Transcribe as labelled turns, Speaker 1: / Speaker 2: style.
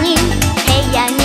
Speaker 1: めに部屋に